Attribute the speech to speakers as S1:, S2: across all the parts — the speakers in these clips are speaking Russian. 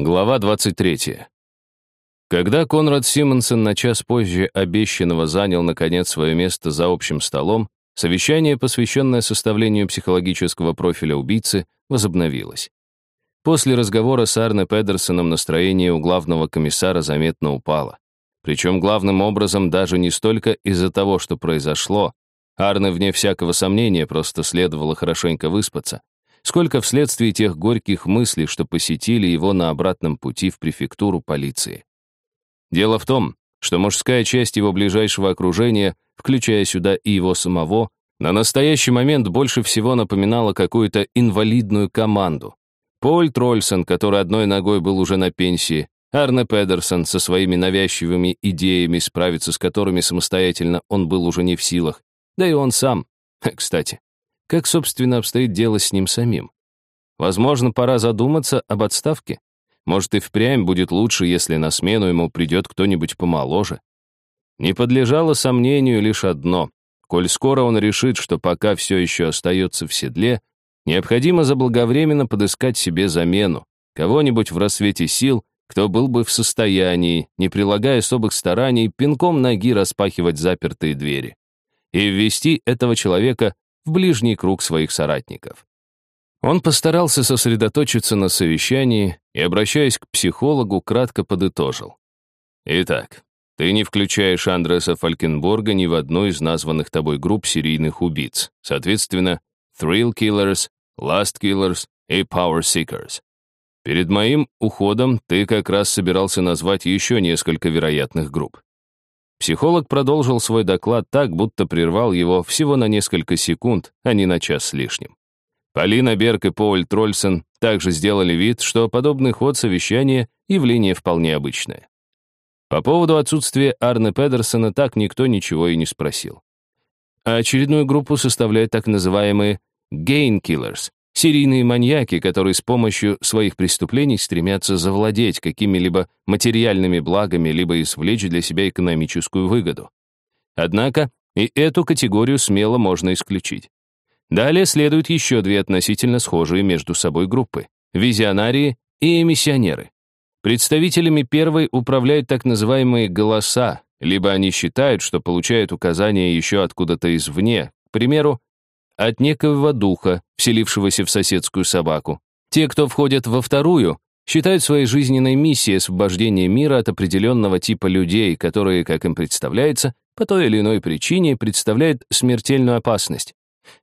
S1: Глава 23. Когда Конрад Симонсон на час позже обещанного занял, наконец, свое место за общим столом, совещание, посвященное составлению психологического профиля убийцы, возобновилось. После разговора с Арне Педерсоном настроение у главного комиссара заметно упало. Причем главным образом даже не столько из-за того, что произошло, Арне, вне всякого сомнения, просто следовало хорошенько выспаться, сколько вследствие тех горьких мыслей, что посетили его на обратном пути в префектуру полиции. Дело в том, что мужская часть его ближайшего окружения, включая сюда и его самого, на настоящий момент больше всего напоминала какую-то инвалидную команду. Поль Трольсон, который одной ногой был уже на пенсии, Арне Педерсон со своими навязчивыми идеями, справиться с которыми самостоятельно он был уже не в силах, да и он сам, кстати. Как, собственно, обстоит дело с ним самим? Возможно, пора задуматься об отставке. Может, и впрямь будет лучше, если на смену ему придет кто-нибудь помоложе. Не подлежало сомнению лишь одно. Коль скоро он решит, что пока все еще остается в седле, необходимо заблаговременно подыскать себе замену, кого-нибудь в рассвете сил, кто был бы в состоянии, не прилагая особых стараний, пинком ноги распахивать запертые двери. И ввести этого человека в ближний круг своих соратников. Он постарался сосредоточиться на совещании и, обращаясь к психологу, кратко подытожил. «Итак, ты не включаешь Андреса Фалькенборга ни в одну из названных тобой групп серийных убийц, соответственно, Thrill Killers, Last Killers и Power Seekers. Перед моим уходом ты как раз собирался назвать еще несколько вероятных групп. Психолог продолжил свой доклад так, будто прервал его всего на несколько секунд, а не на час с лишним. Полина Берг и Поуль Трольсон также сделали вид, что подобный ход совещания — явление вполне обычное. По поводу отсутствия Арне Педерсона так никто ничего и не спросил. А очередную группу составляют так называемые «gain killers», Серийные маньяки, которые с помощью своих преступлений стремятся завладеть какими-либо материальными благами, либо извлечь для себя экономическую выгоду. Однако и эту категорию смело можно исключить. Далее следуют еще две относительно схожие между собой группы — визионарии и эмиссионеры. Представителями первой управляют так называемые «голоса», либо они считают, что получают указания еще откуда-то извне, к примеру, от некоего духа, вселившегося в соседскую собаку. Те, кто входят во вторую, считают своей жизненной миссией освобождение мира от определенного типа людей, которые, как им представляется, по той или иной причине представляют смертельную опасность.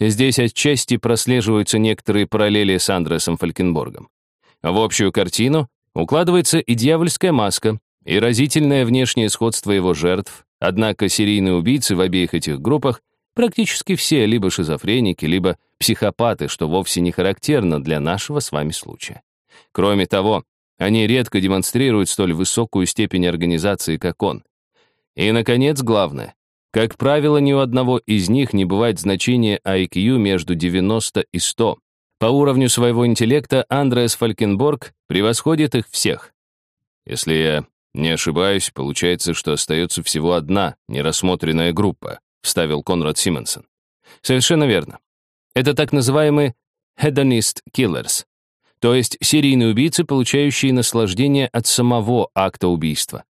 S1: Здесь отчасти прослеживаются некоторые параллели с Андресом Фалькенборгом. В общую картину укладывается и дьявольская маска, и разительное внешнее сходство его жертв, однако серийные убийцы в обеих этих группах Практически все либо шизофреники, либо психопаты, что вовсе не характерно для нашего с вами случая. Кроме того, они редко демонстрируют столь высокую степень организации, как он. И, наконец, главное. Как правило, ни у одного из них не бывает значения IQ между 90 и 100. По уровню своего интеллекта Андреас Фалькенборг превосходит их всех. Если я не ошибаюсь, получается, что остается всего одна нерассмотренная группа вставил Конрад Симонсон. Совершенно верно. Это так называемые hedonist killers, то есть серийные убийцы, получающие наслаждение от самого акта убийства.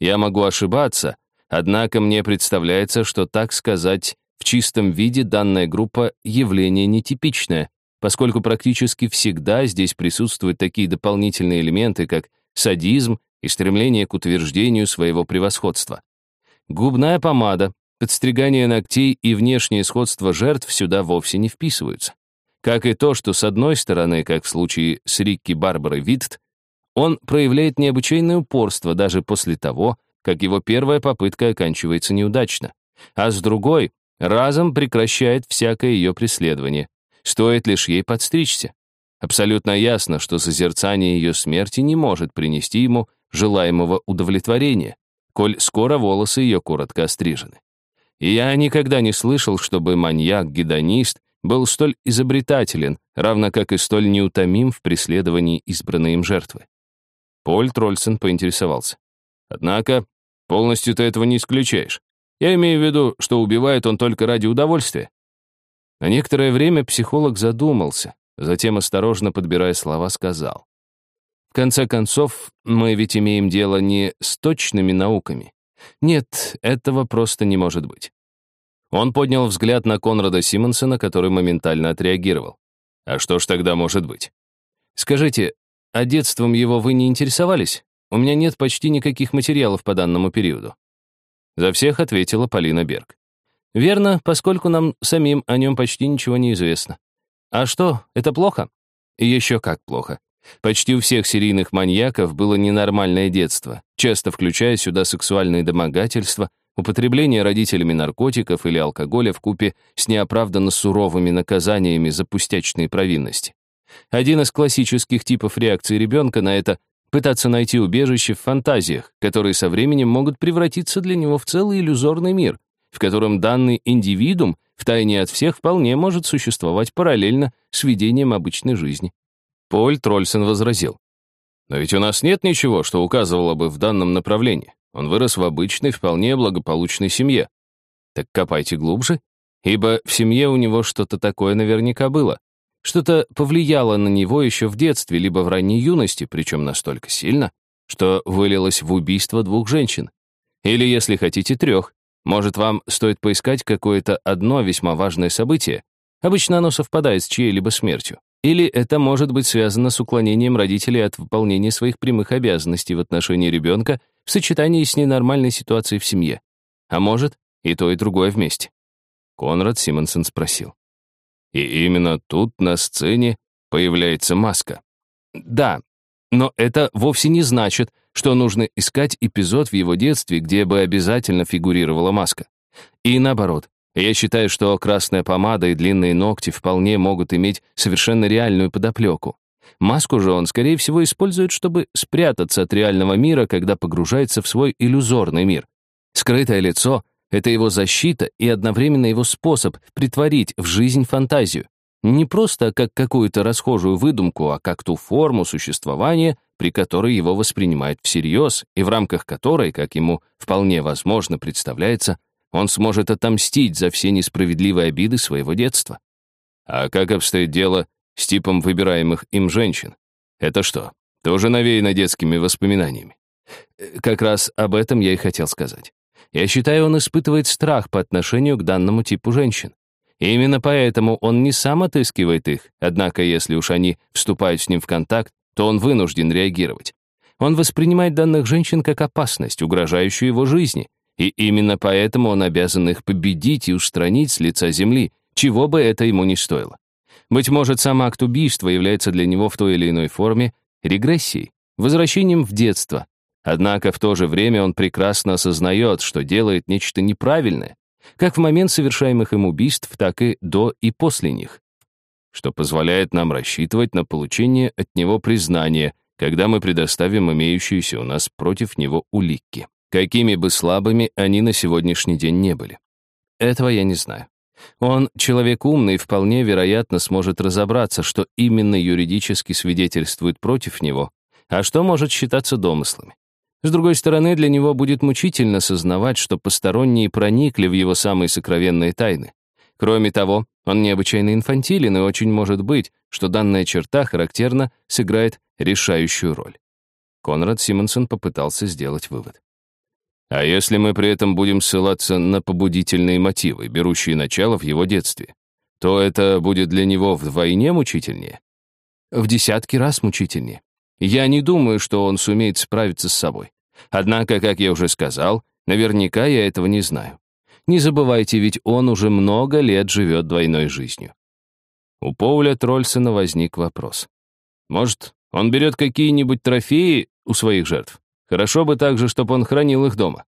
S1: Я могу ошибаться, однако мне представляется, что, так сказать, в чистом виде данная группа явление нетипичное, поскольку практически всегда здесь присутствуют такие дополнительные элементы, как садизм и стремление к утверждению своего превосходства. Губная помада, Подстригание ногтей и внешнее сходство жертв сюда вовсе не вписываются. Как и то, что с одной стороны, как в случае с Рикки Барбарой Витт, он проявляет необычайное упорство даже после того, как его первая попытка оканчивается неудачно, а с другой разом прекращает всякое ее преследование, стоит лишь ей подстричься. Абсолютно ясно, что созерцание ее смерти не может принести ему желаемого удовлетворения, коль скоро волосы ее коротко острижены. И я никогда не слышал, чтобы маньяк-гедонист был столь изобретателен, равно как и столь неутомим в преследовании избранной им жертвы. Поль Трольсон поинтересовался. Однако, полностью ты этого не исключаешь. Я имею в виду, что убивает он только ради удовольствия. На некоторое время психолог задумался, затем, осторожно подбирая слова, сказал. В конце концов, мы ведь имеем дело не с точными науками. Нет, этого просто не может быть. Он поднял взгляд на Конрада Симонсона, который моментально отреагировал. А что ж тогда может быть? Скажите, а детством его вы не интересовались? У меня нет почти никаких материалов по данному периоду. За всех ответила Полина Берг. Верно, поскольку нам самим о нем почти ничего не известно. А что, это плохо? Еще как плохо. Почти у всех серийных маньяков было ненормальное детство, часто включая сюда сексуальные домогательства, употребление родителями наркотиков или алкоголя в купе с неоправданно суровыми наказаниями за пустячные провинности. Один из классических типов реакции ребенка на это — пытаться найти убежище в фантазиях, которые со временем могут превратиться для него в целый иллюзорный мир, в котором данный индивидуум втайне от всех вполне может существовать параллельно с ведением обычной жизни. Поль Трольсен возразил. «Но ведь у нас нет ничего, что указывало бы в данном направлении. Он вырос в обычной, вполне благополучной семье. Так копайте глубже, ибо в семье у него что-то такое наверняка было. Что-то повлияло на него еще в детстве, либо в ранней юности, причем настолько сильно, что вылилось в убийство двух женщин. Или, если хотите, трех. Может, вам стоит поискать какое-то одно весьма важное событие. Обычно оно совпадает с чьей-либо смертью. Или это может быть связано с уклонением родителей от выполнения своих прямых обязанностей в отношении ребенка в сочетании с ненормальной ситуацией в семье. А может, и то, и другое вместе. Конрад Симонсон спросил. И именно тут на сцене появляется маска. Да, но это вовсе не значит, что нужно искать эпизод в его детстве, где бы обязательно фигурировала маска. И наоборот, я считаю, что красная помада и длинные ногти вполне могут иметь совершенно реальную подоплеку. Маску же он, скорее всего, использует, чтобы спрятаться от реального мира, когда погружается в свой иллюзорный мир. Скрытое лицо — это его защита и одновременно его способ притворить в жизнь фантазию. Не просто как какую-то расхожую выдумку, а как ту форму существования, при которой его воспринимают всерьез и в рамках которой, как ему вполне возможно представляется, он сможет отомстить за все несправедливые обиды своего детства. А как обстоит дело с типом выбираемых им женщин? Это что, тоже навеяно детскими воспоминаниями? Э, как раз об этом я и хотел сказать. Я считаю, он испытывает страх по отношению к данному типу женщин. И именно поэтому он не сам отыскивает их, однако если уж они вступают с ним в контакт, то он вынужден реагировать. Он воспринимает данных женщин как опасность, угрожающую его жизни, и именно поэтому он обязан их победить и устранить с лица земли, чего бы это ему ни стоило. Быть может, сам акт убийства является для него в той или иной форме регрессией, возвращением в детство. Однако в то же время он прекрасно осознает, что делает нечто неправильное, как в момент совершаемых им убийств, так и до и после них, что позволяет нам рассчитывать на получение от него признания, когда мы предоставим имеющиеся у нас против него улики какими бы слабыми они на сегодняшний день не были. Этого я не знаю. Он человек умный и вполне вероятно сможет разобраться, что именно юридически свидетельствует против него, а что может считаться домыслами. С другой стороны, для него будет мучительно сознавать, что посторонние проникли в его самые сокровенные тайны. Кроме того, он необычайно инфантилен, и очень может быть, что данная черта характерно сыграет решающую роль. Конрад Симонсон попытался сделать вывод. А если мы при этом будем ссылаться на побудительные мотивы, берущие начало в его детстве, то это будет для него вдвойне мучительнее? В десятки раз мучительнее. Я не думаю, что он сумеет справиться с собой. Однако, как я уже сказал, наверняка я этого не знаю. Не забывайте, ведь он уже много лет живет двойной жизнью. У Поуля Трольсона возник вопрос. Может, он берет какие-нибудь трофеи у своих жертв? Хорошо бы также, чтобы он хранил их дома.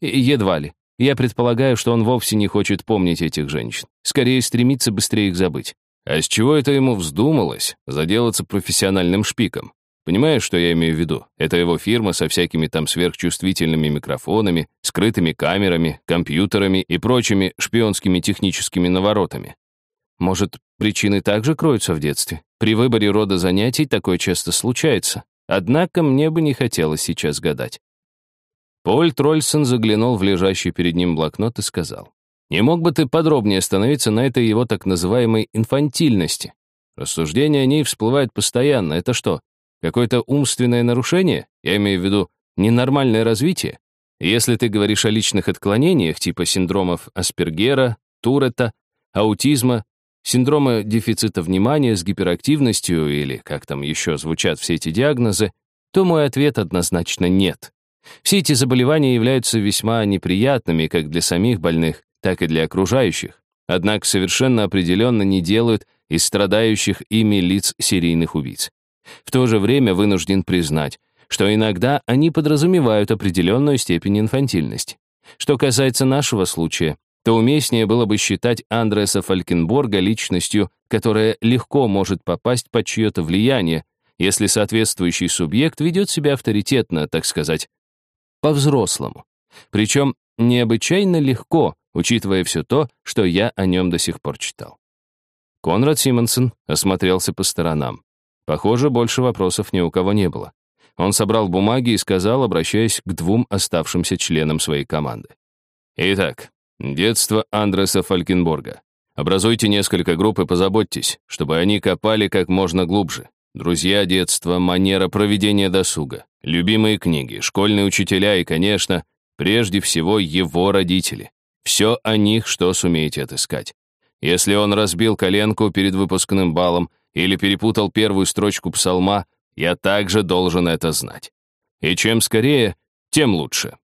S1: Едва ли. Я предполагаю, что он вовсе не хочет помнить этих женщин. Скорее стремится быстрее их забыть. А с чего это ему вздумалось заделаться профессиональным шпиком? Понимаешь, что я имею в виду? Это его фирма со всякими там сверхчувствительными микрофонами, скрытыми камерами, компьютерами и прочими шпионскими техническими наворотами. Может, причины также кроются в детстве? При выборе рода занятий такое часто случается. Однако мне бы не хотелось сейчас гадать. Поль Трольсон заглянул в лежащий перед ним блокнот и сказал, «Не мог бы ты подробнее остановиться на этой его так называемой инфантильности? Рассуждения о ней всплывают постоянно. Это что, Какое-то умственное нарушение? Я имею в виду ненормальное развитие? Если ты говоришь о личных отклонениях типа синдромов Аспергера, Туретта, аутизма, синдрома дефицита внимания с гиперактивностью или как там еще звучат все эти диагнозы, то мой ответ однозначно нет. Все эти заболевания являются весьма неприятными как для самих больных, так и для окружающих, однако совершенно определенно не делают из страдающих ими лиц серийных убийц. В то же время вынужден признать, что иногда они подразумевают определенную степень инфантильности. Что касается нашего случая, то уместнее было бы считать Андреса Фалькенборга личностью, которая легко может попасть под чье-то влияние, если соответствующий субъект ведет себя авторитетно, так сказать, по-взрослому. Причем необычайно легко, учитывая все то, что я о нем до сих пор читал. Конрад Симонсон осмотрелся по сторонам. Похоже, больше вопросов ни у кого не было. Он собрал бумаги и сказал, обращаясь к двум оставшимся членам своей команды. «Итак, детство Андреса Фалькенборга. Образуйте несколько групп и позаботьтесь, чтобы они копали как можно глубже. Друзья детства, манера проведения досуга, любимые книги, школьные учителя и, конечно, прежде всего его родители. Все о них, что сумеете отыскать. Если он разбил коленку перед выпускным балом или перепутал первую строчку псалма, я также должен это знать. И чем скорее, тем лучше.